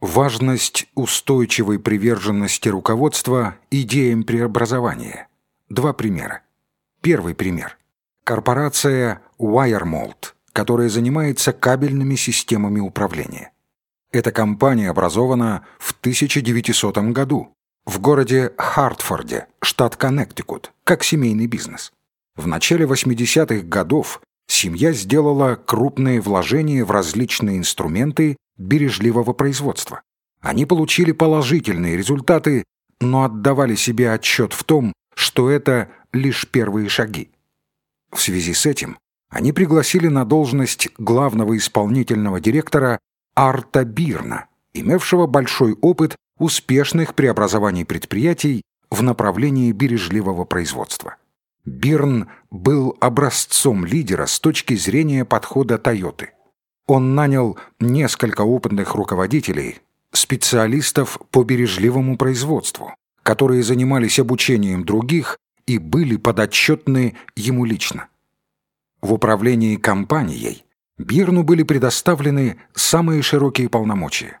Важность устойчивой приверженности руководства идеям преобразования. Два примера. Первый пример. Корпорация WireMold, которая занимается кабельными системами управления. Эта компания образована в 1900 году в городе Хартфорде, штат Коннектикут, как семейный бизнес. В начале 80-х годов семья сделала крупные вложения в различные инструменты бережливого производства. Они получили положительные результаты, но отдавали себе отчет в том, что это лишь первые шаги. В связи с этим они пригласили на должность главного исполнительного директора Арта Бирна, имевшего большой опыт успешных преобразований предприятий в направлении бережливого производства. Бирн был образцом лидера с точки зрения подхода Тойоты. Он нанял несколько опытных руководителей, специалистов по бережливому производству, которые занимались обучением других и были подотчетны ему лично. В управлении компанией Бирну были предоставлены самые широкие полномочия.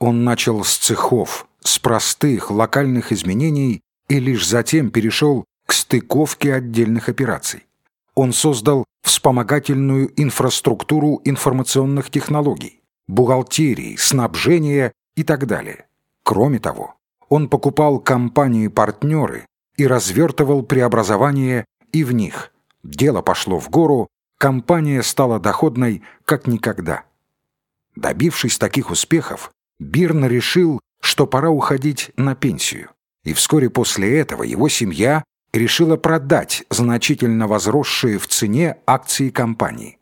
Он начал с цехов, с простых локальных изменений и лишь затем перешел к стыковке отдельных операций он создал вспомогательную инфраструктуру информационных технологий, бухгалтерии, снабжения и так далее. Кроме того, он покупал компании-партнеры и развертывал преобразования и в них. Дело пошло в гору, компания стала доходной как никогда. Добившись таких успехов, Бирн решил, что пора уходить на пенсию. И вскоре после этого его семья решила продать значительно возросшие в цене акции компании.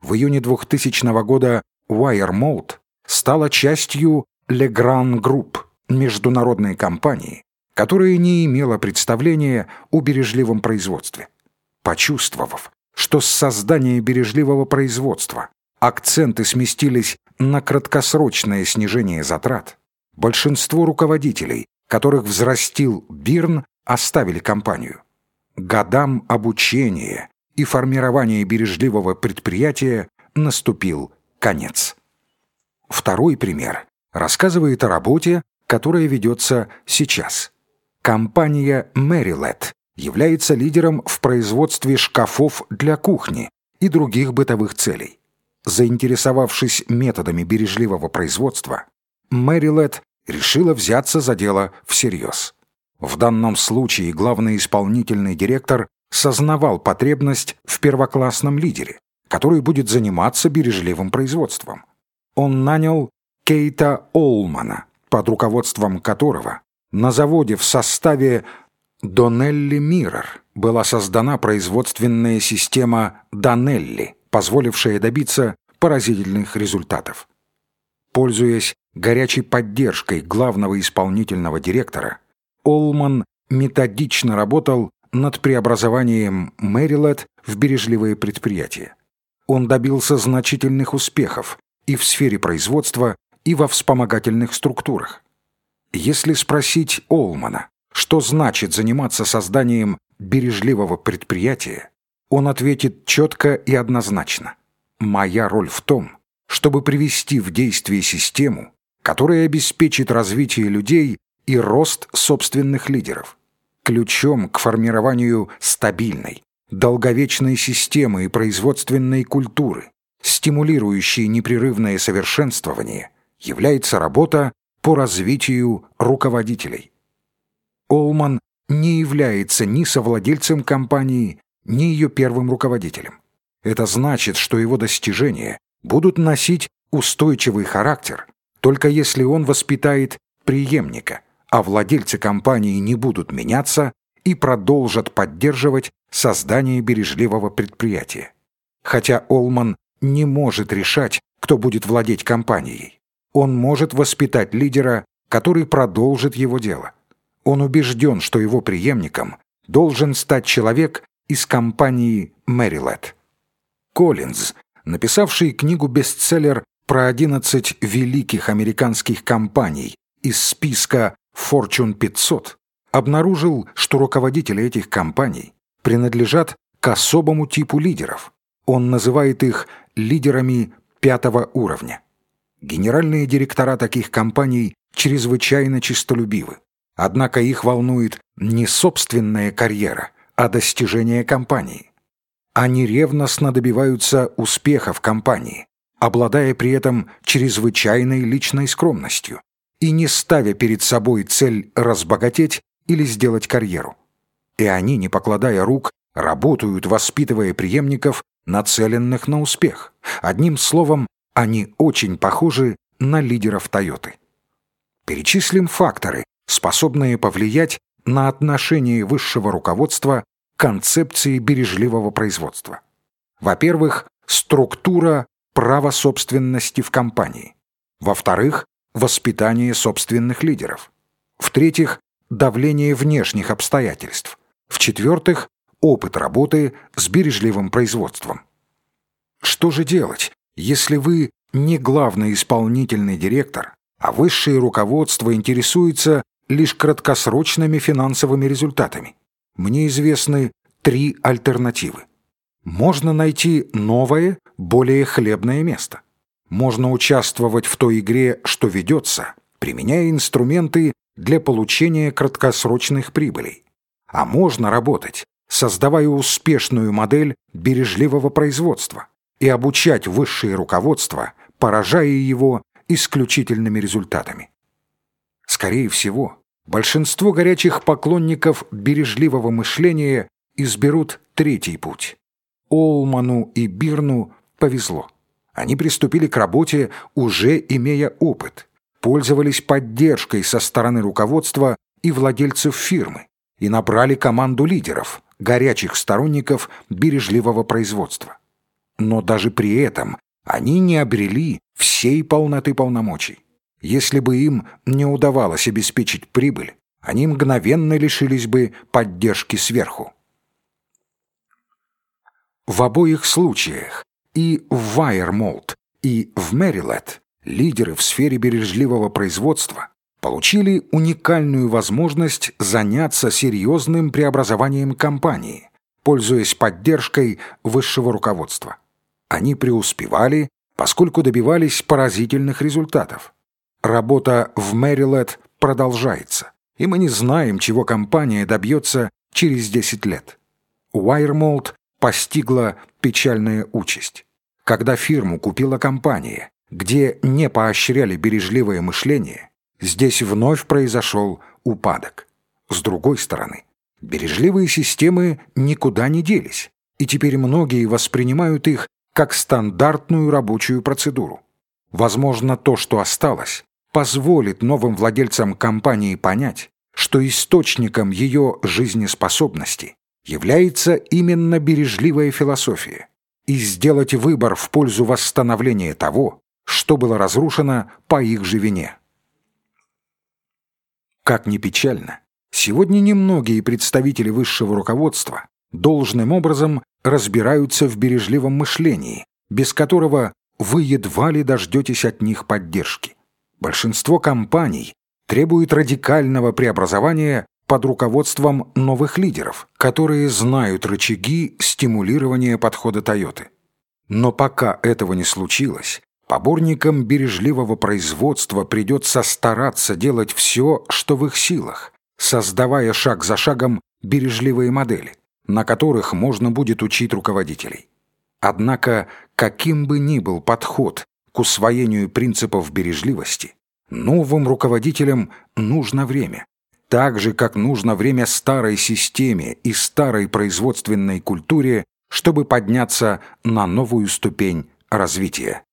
В июне 2000 года WireMold стала частью Legrand Group, международной компании, которая не имела представления о бережливом производстве. Почувствовав, что с создания бережливого производства акценты сместились на краткосрочное снижение затрат, большинство руководителей, которых взрастил Бирн, оставили компанию. Годам обучения и формирования бережливого предприятия наступил конец. Второй пример рассказывает о работе, которая ведется сейчас. Компания Merrilet является лидером в производстве шкафов для кухни и других бытовых целей. Заинтересовавшись методами бережливого производства, Merrilet решила взяться за дело всерьез. В данном случае главный исполнительный директор сознавал потребность в первоклассном лидере, который будет заниматься бережливым производством. Он нанял Кейта Олмана, под руководством которого на заводе в составе Донелли Миррор была создана производственная система Донелли, позволившая добиться поразительных результатов. Пользуясь горячей поддержкой главного исполнительного директора, Олман методично работал над преобразованием Мэрилет в бережливые предприятия. Он добился значительных успехов и в сфере производства, и во вспомогательных структурах. Если спросить Олмана, что значит заниматься созданием бережливого предприятия, он ответит четко и однозначно. «Моя роль в том, чтобы привести в действие систему, которая обеспечит развитие людей и рост собственных лидеров. Ключом к формированию стабильной, долговечной системы и производственной культуры, стимулирующей непрерывное совершенствование, является работа по развитию руководителей. Олман не является ни совладельцем компании, ни ее первым руководителем. Это значит, что его достижения будут носить устойчивый характер, только если он воспитает преемника – а владельцы компании не будут меняться и продолжат поддерживать создание бережливого предприятия. Хотя Олман не может решать, кто будет владеть компанией. Он может воспитать лидера, который продолжит его дело. Он убежден, что его преемником должен стать человек из компании Мэрилет. Коллинз, написавший книгу-бестселлер про 11 великих американских компаний из списка Fortune 500 обнаружил, что руководители этих компаний принадлежат к особому типу лидеров. Он называет их лидерами пятого уровня. Генеральные директора таких компаний чрезвычайно честолюбивы. Однако их волнует не собственная карьера, а достижение компании. Они ревностно добиваются успеха в компании, обладая при этом чрезвычайной личной скромностью и не ставя перед собой цель разбогатеть или сделать карьеру. И они, не покладая рук, работают, воспитывая преемников, нацеленных на успех. Одним словом, они очень похожи на лидеров Тойоты. Перечислим факторы, способные повлиять на отношение высшего руководства к концепции бережливого производства. Во-первых, структура права собственности в компании. Во-вторых, воспитание собственных лидеров. В-третьих, давление внешних обстоятельств. В-четвертых, опыт работы с бережливым производством. Что же делать, если вы не главный исполнительный директор, а высшее руководство интересуется лишь краткосрочными финансовыми результатами? Мне известны три альтернативы. Можно найти новое, более хлебное место. Можно участвовать в той игре, что ведется, применяя инструменты для получения краткосрочных прибылей. А можно работать, создавая успешную модель бережливого производства и обучать высшее руководство, поражая его исключительными результатами. Скорее всего, большинство горячих поклонников бережливого мышления изберут третий путь. Олману и Бирну повезло. Они приступили к работе, уже имея опыт, пользовались поддержкой со стороны руководства и владельцев фирмы и набрали команду лидеров, горячих сторонников бережливого производства. Но даже при этом они не обрели всей полноты полномочий. Если бы им не удавалось обеспечить прибыль, они мгновенно лишились бы поддержки сверху. В обоих случаях и в Вайермолт, и в Мэрилет лидеры в сфере бережливого производства получили уникальную возможность заняться серьезным преобразованием компании, пользуясь поддержкой высшего руководства. Они преуспевали, поскольку добивались поразительных результатов. Работа в Мэрилет продолжается, и мы не знаем, чего компания добьется через 10 лет. Уайермолт постигла печальная участь. Когда фирму купила компания, где не поощряли бережливое мышление, здесь вновь произошел упадок. С другой стороны, бережливые системы никуда не делись, и теперь многие воспринимают их как стандартную рабочую процедуру. Возможно, то, что осталось, позволит новым владельцам компании понять, что источником ее жизнеспособности является именно бережливая философия, и сделать выбор в пользу восстановления того, что было разрушено по их же вине. Как ни печально, сегодня немногие представители высшего руководства должным образом разбираются в бережливом мышлении, без которого вы едва ли дождетесь от них поддержки. Большинство компаний требует радикального преобразования под руководством новых лидеров, которые знают рычаги стимулирования подхода Тойоты. Но пока этого не случилось, поборникам бережливого производства придется стараться делать все, что в их силах, создавая шаг за шагом бережливые модели, на которых можно будет учить руководителей. Однако, каким бы ни был подход к усвоению принципов бережливости, новым руководителям нужно время, так же, как нужно время старой системе и старой производственной культуре, чтобы подняться на новую ступень развития.